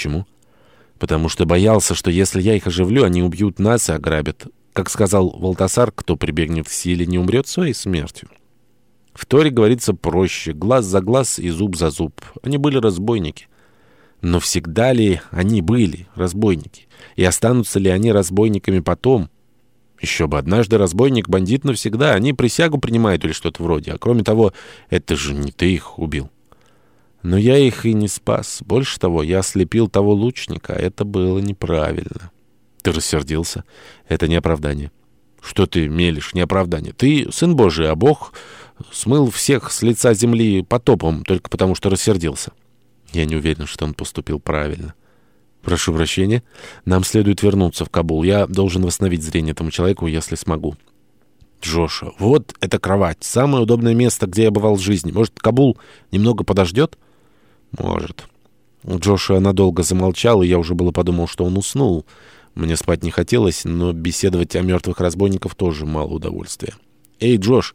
Почему? Потому что боялся, что если я их оживлю, они убьют нас и ограбят. Как сказал Волтасар, кто прибегнет к силе, не умрет своей смертью. В Торе говорится проще, глаз за глаз и зуб за зуб. Они были разбойники. Но всегда ли они были разбойники? И останутся ли они разбойниками потом? Еще бы, однажды разбойник, бандит навсегда. Они присягу принимают или что-то вроде. А кроме того, это же не ты их убил. Но я их и не спас. Больше того, я ослепил того лучника. Это было неправильно. Ты рассердился. Это не оправдание. Что ты мелешь, не оправдание. Ты сын Божий, а Бог смыл всех с лица земли потопом, только потому что рассердился. Я не уверен, что он поступил правильно. Прошу прощения. Нам следует вернуться в Кабул. Я должен восстановить зрение этому человеку, если смогу. Джоша, вот эта кровать. Самое удобное место, где я бывал в жизни. Может, Кабул немного подождет? Может. Джоша надолго замолчал, и я уже было подумал, что он уснул. Мне спать не хотелось, но беседовать о мертвых разбойниках тоже мало удовольствия. «Эй, Джош!»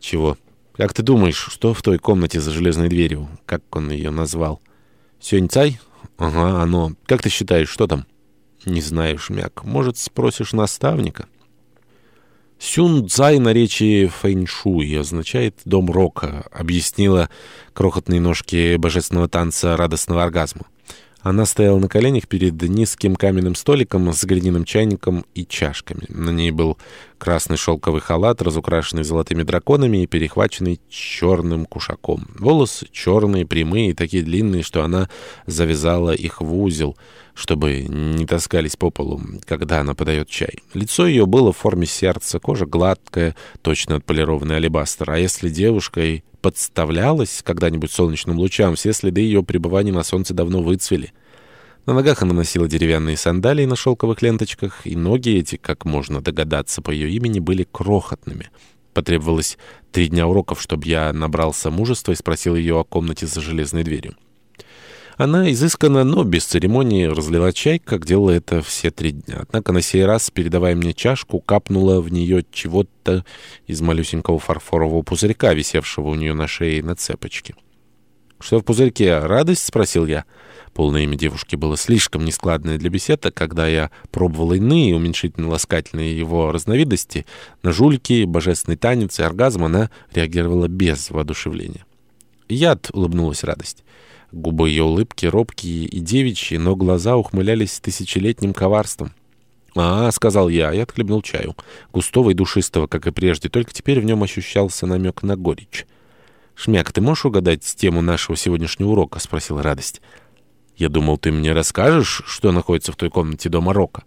«Чего?» «Как ты думаешь, что в той комнате за железной дверью? Как он ее назвал?» «Сёнь-цай?» «Ага, оно. Как ты считаешь, что там?» «Не знаю, Шмяк. Может, спросишь наставника?» «Сюн-цай» наречии фэншуй означает «дом рока», объяснила крохотные ножки божественного танца радостного оргазма. Она стояла на коленях перед низким каменным столиком с глиняным чайником и чашками. На ней был красный шелковый халат, разукрашенный золотыми драконами и перехваченный черным кушаком. Волосы черные, прямые, такие длинные, что она завязала их в узел, чтобы не таскались по полу, когда она подает чай. Лицо ее было в форме сердца, кожа гладкая, точно отполированный алебастр. А если девушкой подставлялась когда-нибудь солнечным лучам, все следы ее пребывания на солнце давно выцвели. На ногах она носила деревянные сандалии на шелковых ленточках, и ноги эти, как можно догадаться по ее имени, были крохотными. Потребовалось три дня уроков, чтобы я набрался мужества и спросил ее о комнате за железной дверью. Она изысканно, но без церемонии разлила чай, как делала это все три дня. Однако на сей раз, передавая мне чашку, капнула в нее чего-то из малюсенького фарфорового пузырька, висевшего у нее на шее на цепочке. «Что в пузырьке? Радость?» — спросил я. Полное имя девушки было слишком нескладное для беседы, когда я пробовал иные уменьшительно-ласкательные его разновидности, на жульки, божественный танец и оргазм, она реагировала без воодушевления. «Яд», — улыбнулась радость. Губы ее улыбки робкие и девичьи, но глаза ухмылялись тысячелетним коварством. «А, — сказал я, — и отхлебнул чаю. Густого и душистого, как и прежде, только теперь в нем ощущался намек на горечь. «Шмяк, ты можешь угадать тему нашего сегодняшнего урока?» — спросил радость. «Я думал, ты мне расскажешь, что находится в той комнате дома Рока».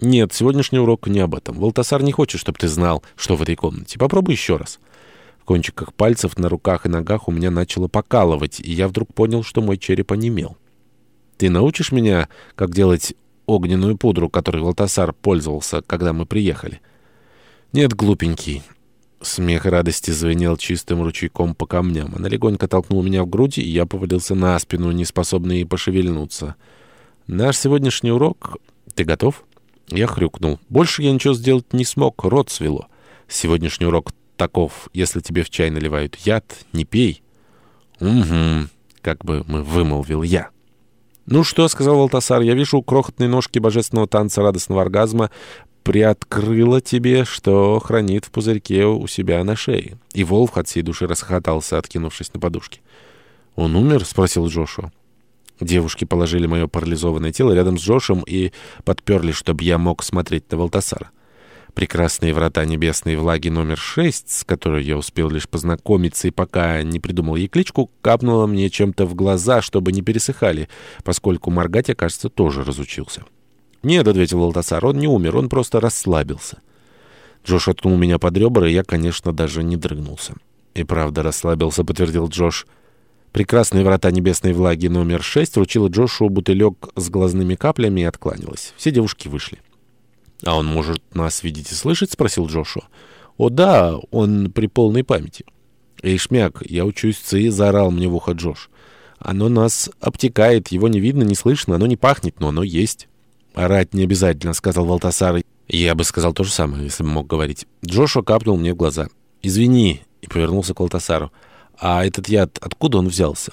«Нет, сегодняшний урок не об этом. Волтасар не хочет, чтобы ты знал, что в этой комнате. Попробуй еще раз». В кончиках пальцев на руках и ногах у меня начало покалывать, и я вдруг понял, что мой череп онемел. «Ты научишь меня, как делать огненную пудру, которой Валтасар пользовался, когда мы приехали?» «Нет, глупенький». Смех радости звенел чистым ручейком по камням. Она легонько толкнула меня в грудь, и я повалился на спину, неспособный пошевельнуться. «Наш сегодняшний урок... Ты готов?» Я хрюкнул. Больше я ничего сделать не смог, рот свело. Сегодняшний урок таков. Если тебе в чай наливают яд, не пей. Угу, как бы мы вымолвил я. «Ну что?» — сказал Валтасар. «Я вижу крохотные ножки божественного танца радостного оргазма приоткрыла тебе, что хранит в пузырьке у себя на шее». И Волф от всей души расхохотался, откинувшись на подушке. «Он умер?» — спросил Джошуа. Девушки положили мое парализованное тело рядом с Джошем и подперли, чтобы я мог смотреть на Валтасара. Прекрасные врата небесной влаги номер шесть, с которой я успел лишь познакомиться и пока не придумал ей кличку, капнула мне чем-то в глаза, чтобы не пересыхали, поскольку моргать я, кажется, тоже разучился. «Нет», — ответил Валтасар, — «он не умер, он просто расслабился». Джош откнул меня под ребра, и я, конечно, даже не дрыгнулся. «И правда расслабился», — подтвердил Джош. Прекрасные врата небесной влаги номер шесть вручила Джошу бутылек с глазными каплями и откланялась. Все девушки вышли. «А он может нас видеть и слышать?» — спросил Джошуа. «О да, он при полной памяти». «Эй, шмяк, я учусь ци», — заорал мне в ухо Джош. «Оно нас обтекает, его не видно, не слышно, оно не пахнет, но оно есть». «Орать не обязательно», — сказал Валтасар. Я бы сказал то же самое, если бы мог говорить. Джошуа капнул мне в глаза. «Извини», — и повернулся к Валтасару. «А этот яд, откуда он взялся?